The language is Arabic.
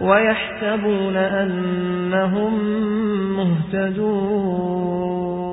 ويحسبون أنهم مهتدون.